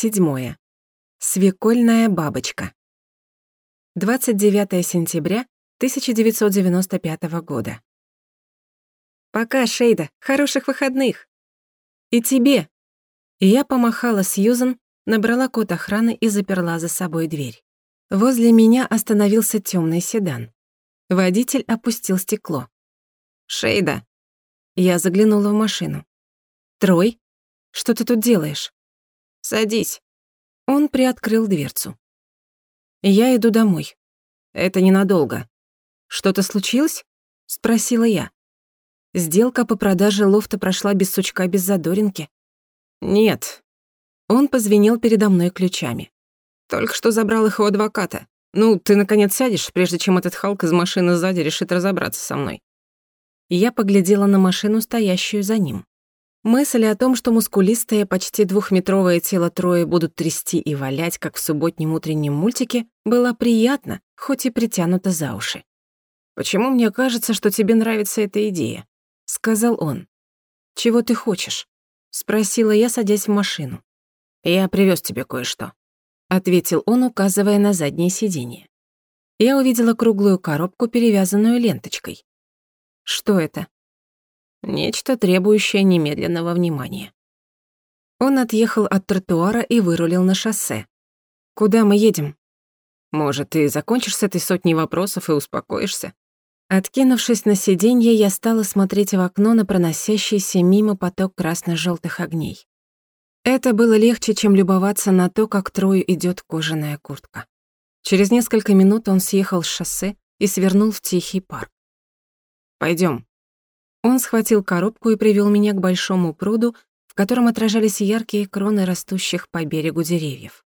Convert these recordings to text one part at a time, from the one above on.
Седьмое. Свекольная бабочка. 29 сентября 1995 года. «Пока, Шейда, хороших выходных!» «И тебе!» Я помахала Сьюзен, набрала код охраны и заперла за собой дверь. Возле меня остановился темный седан. Водитель опустил стекло. «Шейда!» Я заглянула в машину. «Трой, что ты тут делаешь?» «Садись». Он приоткрыл дверцу. «Я иду домой. Это ненадолго. Что-то случилось?» — спросила я. Сделка по продаже лофта прошла без сучка, без задоринки. «Нет». Он позвенел передо мной ключами. «Только что забрал их у адвоката. Ну, ты, наконец, сядешь, прежде чем этот Халк из машины сзади решит разобраться со мной». Я поглядела на машину, стоящую за ним. Мысль о том, что мускулистое, почти двухметровое тело Трои будут трясти и валять, как в субботнем утреннем мультике, была приятна, хоть и притянута за уши. «Почему мне кажется, что тебе нравится эта идея?» — сказал он. «Чего ты хочешь?» — спросила я, садясь в машину. «Я привез тебе кое-что», — ответил он, указывая на заднее сиденье. Я увидела круглую коробку, перевязанную ленточкой. «Что это?» Нечто, требующее немедленного внимания. Он отъехал от тротуара и вырулил на шоссе. «Куда мы едем?» «Может, ты закончишь с этой сотней вопросов и успокоишься?» Откинувшись на сиденье, я стала смотреть в окно на проносящийся мимо поток красно желтых огней. Это было легче, чем любоваться на то, как Трою идет кожаная куртка. Через несколько минут он съехал с шоссе и свернул в тихий парк. Пойдем. Он схватил коробку и привел меня к большому пруду, в котором отражались яркие кроны растущих по берегу деревьев.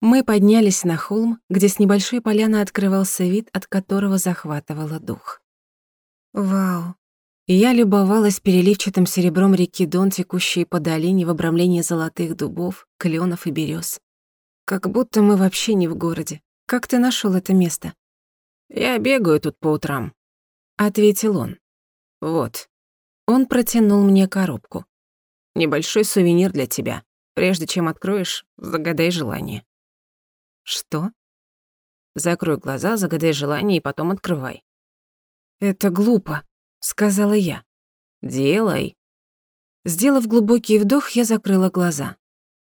Мы поднялись на холм, где с небольшой поляны открывался вид, от которого захватывало дух. Вау! я любовалась переливчатым серебром реки Дон, текущей по долине в обрамлении золотых дубов, кленов и берез. Как будто мы вообще не в городе. Как ты нашел это место? Я бегаю тут по утрам, ответил он. Вот. Он протянул мне коробку. Небольшой сувенир для тебя. Прежде чем откроешь, загадай желание. Что? Закрой глаза, загадай желание и потом открывай. Это глупо, сказала я. Делай. Сделав глубокий вдох, я закрыла глаза.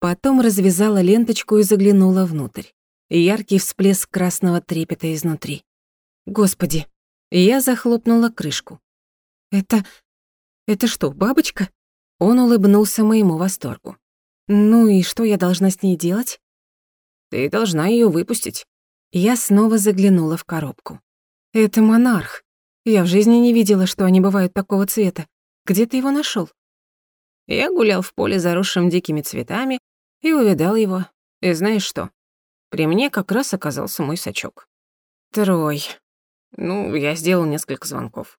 Потом развязала ленточку и заглянула внутрь. Яркий всплеск красного трепета изнутри. Господи, я захлопнула крышку. «Это... это что, бабочка?» Он улыбнулся моему восторгу. «Ну и что я должна с ней делать?» «Ты должна её выпустить». Я снова заглянула в коробку. «Это монарх. Я в жизни не видела, что они бывают такого цвета. Где ты его нашёл?» Я гулял в поле, заросшим дикими цветами, и увидал его. И знаешь что? При мне как раз оказался мой сачок. Трой. Ну, я сделал несколько звонков.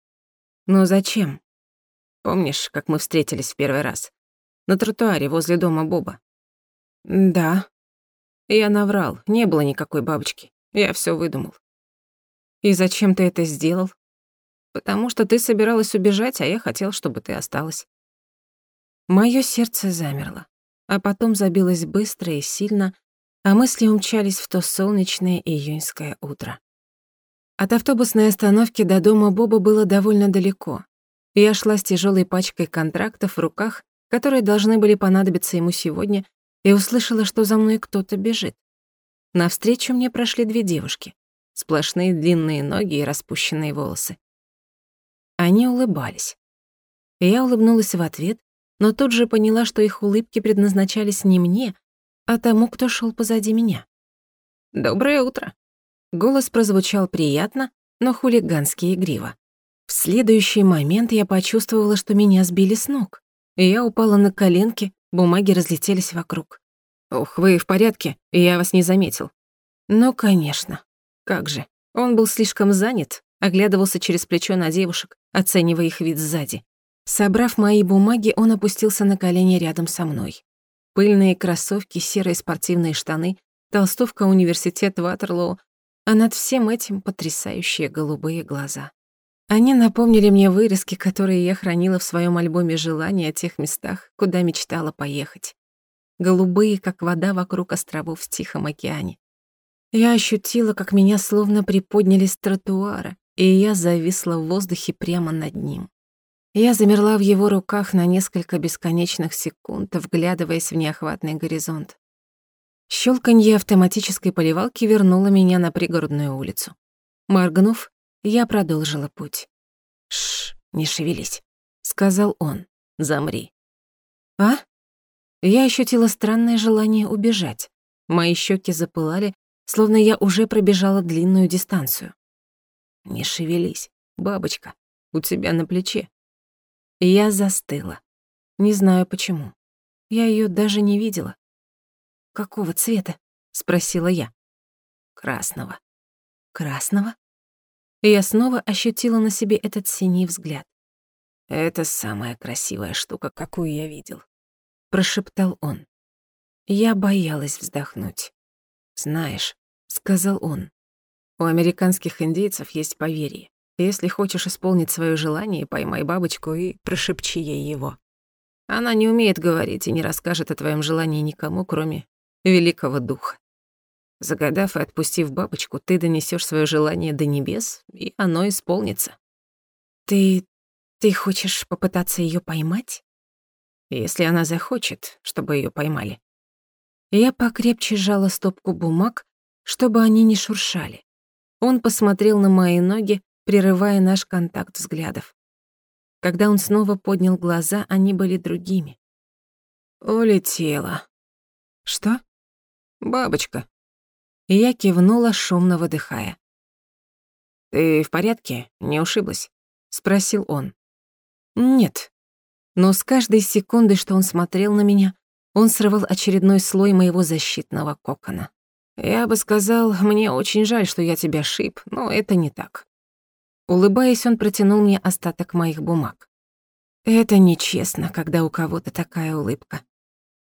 Но зачем? Помнишь, как мы встретились в первый раз? На тротуаре возле дома Боба. Да. Я наврал, не было никакой бабочки. Я всё выдумал. И зачем ты это сделал? Потому что ты собиралась убежать, а я хотел, чтобы ты осталась. Моё сердце замерло, а потом забилось быстро и сильно, а мысли умчались в то солнечное июньское утро. От автобусной остановки до дома Боба было довольно далеко. Я шла с тяжелой пачкой контрактов в руках, которые должны были понадобиться ему сегодня, и услышала, что за мной кто-то бежит. Навстречу мне прошли две девушки. Сплошные длинные ноги и распущенные волосы. Они улыбались. Я улыбнулась в ответ, но тут же поняла, что их улыбки предназначались не мне, а тому, кто шел позади меня. «Доброе утро», Голос прозвучал приятно, но хулигански игриво. В следующий момент я почувствовала, что меня сбили с ног. Я упала на коленки, бумаги разлетелись вокруг. «Ух, вы в порядке? Я вас не заметил». «Ну, конечно. Как же. Он был слишком занят, оглядывался через плечо на девушек, оценивая их вид сзади. Собрав мои бумаги, он опустился на колени рядом со мной. Пыльные кроссовки, серые спортивные штаны, толстовка университет Ватерлоу а над всем этим потрясающие голубые глаза. Они напомнили мне вырезки, которые я хранила в своем альбоме желаний о тех местах, куда мечтала поехать. голубые, как вода вокруг островов в Тихом океане. Я ощутила, как меня словно приподняли с тротуара, и я зависла в воздухе прямо над ним. Я замерла в его руках на несколько бесконечных секунд, вглядываясь в неохватный горизонт. Щелканье автоматической поливалки вернуло меня на пригородную улицу. Моргнув, я продолжила путь. «Шш, не шевелись», — сказал он. «Замри». «А?» Я ощутила странное желание убежать. Мои щеки запылали, словно я уже пробежала длинную дистанцию. «Не шевелись, бабочка, у тебя на плече». Я застыла. Не знаю почему. Я ее даже не видела. «Какого цвета?» — спросила я. «Красного». «Красного?» И я снова ощутила на себе этот синий взгляд. «Это самая красивая штука, какую я видел», — прошептал он. Я боялась вздохнуть. «Знаешь», — сказал он, — «у американских индейцев есть поверье. Если хочешь исполнить свое желание, поймай бабочку и прошепчи ей его. Она не умеет говорить и не расскажет о твоем желании никому, кроме великого духа. Загадав и отпустив бабочку, ты донесешь свое желание до небес, и оно исполнится. Ты... ты хочешь попытаться ее поймать? Если она захочет, чтобы ее поймали. Я покрепче сжала стопку бумаг, чтобы они не шуршали. Он посмотрел на мои ноги, прерывая наш контакт взглядов. Когда он снова поднял глаза, они были другими. «Улетела». «Что?» «Бабочка». Я кивнула, шумно выдыхая. «Ты в порядке? Не ушиблась?» — спросил он. «Нет». Но с каждой секундой, что он смотрел на меня, он срывал очередной слой моего защитного кокона. «Я бы сказал, мне очень жаль, что я тебя шип, но это не так. Улыбаясь, он протянул мне остаток моих бумаг. Это нечестно, когда у кого-то такая улыбка.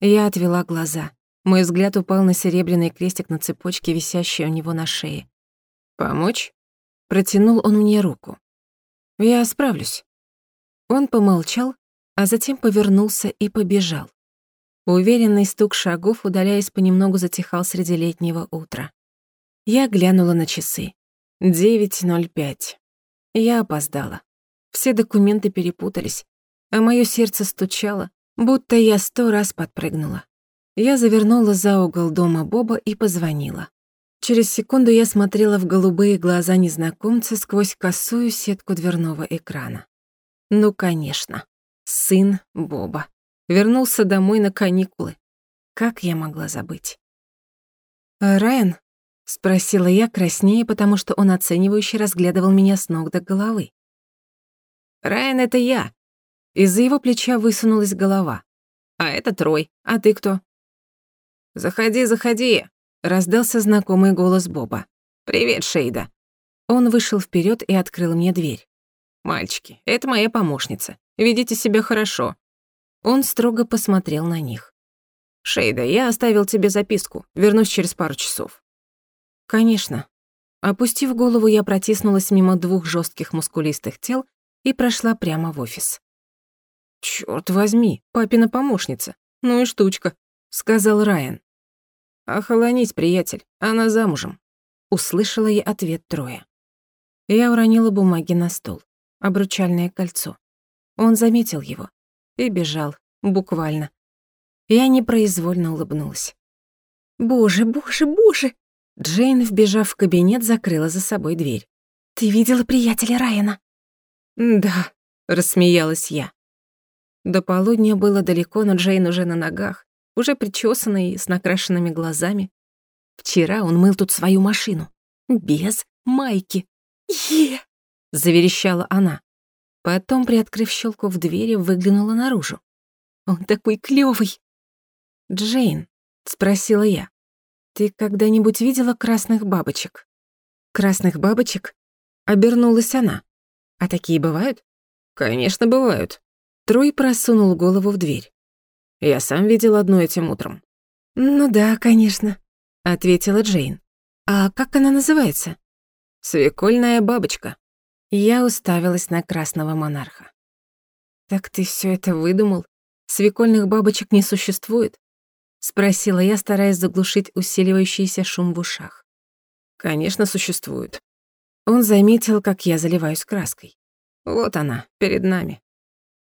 Я отвела глаза. Мой взгляд упал на серебряный крестик на цепочке, висящий у него на шее. «Помочь?» Протянул он мне руку. «Я справлюсь». Он помолчал, а затем повернулся и побежал. Уверенный стук шагов, удаляясь понемногу, затихал среди летнего утра. Я глянула на часы. 9.05. Я опоздала. Все документы перепутались, а моё сердце стучало, будто я сто раз подпрыгнула. Я завернула за угол дома Боба и позвонила. Через секунду я смотрела в голубые глаза незнакомца сквозь косую сетку дверного экрана. Ну, конечно, сын Боба. Вернулся домой на каникулы. Как я могла забыть? «Райан?» — спросила я краснее, потому что он оценивающе разглядывал меня с ног до головы. «Райан, это я!» Из-за его плеча высунулась голова. «А это Трой. А ты кто?» «Заходи, заходи!» — раздался знакомый голос Боба. «Привет, Шейда!» Он вышел вперед и открыл мне дверь. «Мальчики, это моя помощница. Ведите себя хорошо». Он строго посмотрел на них. «Шейда, я оставил тебе записку. Вернусь через пару часов». Конечно. Опустив голову, я протиснулась мимо двух жестких мускулистых тел и прошла прямо в офис. «Чёрт возьми, папина помощница. Ну и штучка», — сказал Райан. «Охолонись, приятель, она замужем», — услышала я ответ Троя. Я уронила бумаги на стол, обручальное кольцо. Он заметил его и бежал, буквально. Я непроизвольно улыбнулась. «Боже, боже, боже!» Джейн, вбежав в кабинет, закрыла за собой дверь. «Ты видела приятеля Райана?» «Да», — рассмеялась я. До полудня было далеко, но Джейн уже на ногах, уже причёсанный и с накрашенными глазами. Вчера он мыл тут свою машину. Без майки. «Е!» — заверещала она. Потом, приоткрыв щелку в двери, выглянула наружу. «Он такой клёвый!» «Джейн», — спросила я, «Ты когда-нибудь видела красных бабочек?» «Красных бабочек?» Обернулась она. «А такие бывают?» «Конечно, бывают». Трой просунул голову в дверь. «Я сам видел одну этим утром». «Ну да, конечно», — ответила Джейн. «А как она называется?» «Свекольная бабочка». Я уставилась на красного монарха. «Так ты всё это выдумал? Свекольных бабочек не существует?» Спросила я, стараясь заглушить усиливающийся шум в ушах. Конечно, существуют. Он заметил, как я заливаюсь краской. Вот она, перед нами.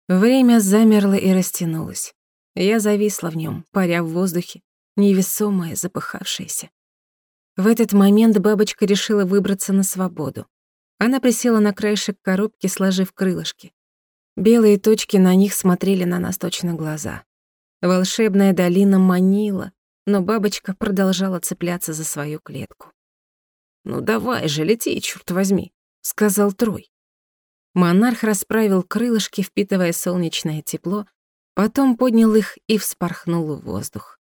Время замерло и растянулось. Я зависла в нем, паря в воздухе, невесомая, запыхавшаяся. В этот момент бабочка решила выбраться на свободу. Она присела на краешек коробки, сложив крылышки. Белые точки на них смотрели на нас точно глаза. Волшебная долина манила, но бабочка продолжала цепляться за свою клетку. «Ну давай же, лети, черт возьми», — сказал Трой. Монарх расправил крылышки, впитывая солнечное тепло, потом поднял их и вспорхнул в воздух.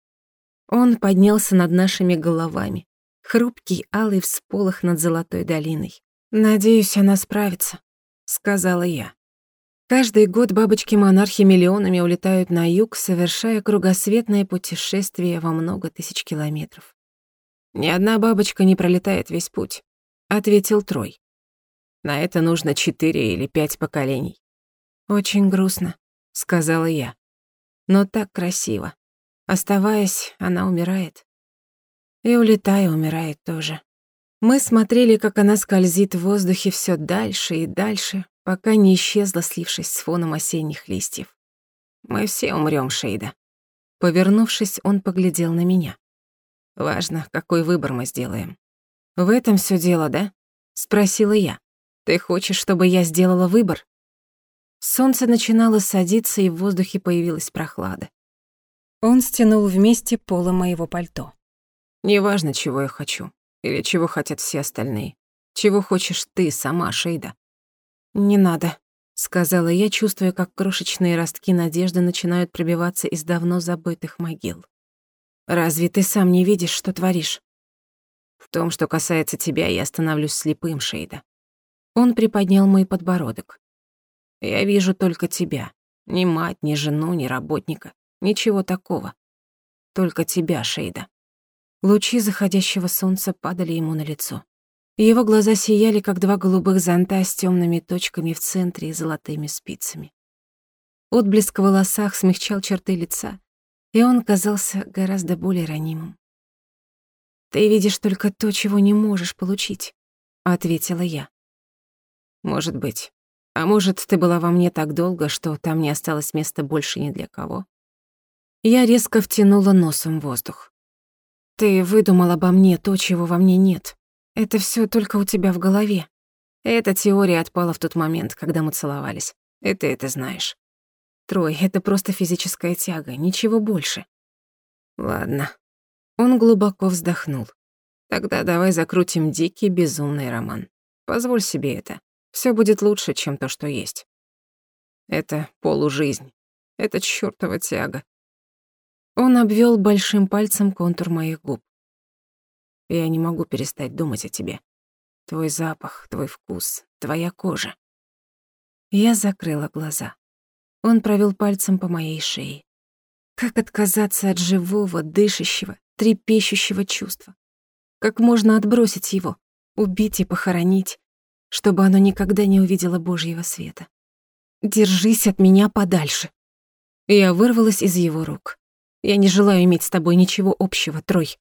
Он поднялся над нашими головами, хрупкий алый всполох над золотой долиной. «Надеюсь, она справится», — сказала я. Каждый год бабочки-монархи миллионами улетают на юг, совершая кругосветное путешествие во много тысяч километров. «Ни одна бабочка не пролетает весь путь», — ответил Трой. «На это нужно четыре или пять поколений». «Очень грустно», — сказала я. «Но так красиво. Оставаясь, она умирает. И улетая, умирает тоже». Мы смотрели, как она скользит в воздухе все дальше и дальше, пока не исчезла, слившись с фоном осенних листьев. «Мы все умрём, Шейда». Повернувшись, он поглядел на меня. «Важно, какой выбор мы сделаем». «В этом всё дело, да?» — спросила я. «Ты хочешь, чтобы я сделала выбор?» Солнце начинало садиться, и в воздухе появилась прохлада. Он стянул вместе полы моего пальто. «Неважно, чего я хочу, или чего хотят все остальные. Чего хочешь ты сама, Шейда?» «Не надо», — сказала я, чувствуя, как крошечные ростки надежды начинают пробиваться из давно забытых могил. «Разве ты сам не видишь, что творишь?» «В том, что касается тебя, я становлюсь слепым, Шейда». Он приподнял мой подбородок. «Я вижу только тебя. Ни мать, ни жену, ни работника. Ничего такого. Только тебя, Шейда». Лучи заходящего солнца падали ему на лицо. Его глаза сияли, как два голубых зонта с темными точками в центре и золотыми спицами. Отблеск в волосах смягчал черты лица, и он казался гораздо более ранимым. «Ты видишь только то, чего не можешь получить», — ответила я. «Может быть. А может, ты была во мне так долго, что там не осталось места больше ни для кого?» Я резко втянула носом воздух. «Ты выдумал обо мне то, чего во мне нет», это все только у тебя в голове. Эта теория отпала в тот момент, когда мы целовались. И ты это знаешь. Трой, это просто физическая тяга, ничего больше. Ладно. Он глубоко вздохнул. Тогда давай закрутим дикий, безумный роман. Позволь себе это. Все будет лучше, чем то, что есть. Это полужизнь. Это чёртова тяга. Он обвел большим пальцем контур моих губ. Я не могу перестать думать о тебе. Твой запах, твой вкус, твоя кожа. Я закрыла глаза. Он провел пальцем по моей шее. Как отказаться от живого, дышащего, трепещущего чувства? Как можно отбросить его, убить и похоронить, чтобы оно никогда не увидело Божьего света? Держись от меня подальше. Я вырвалась из его рук. Я не желаю иметь с тобой ничего общего, Трой.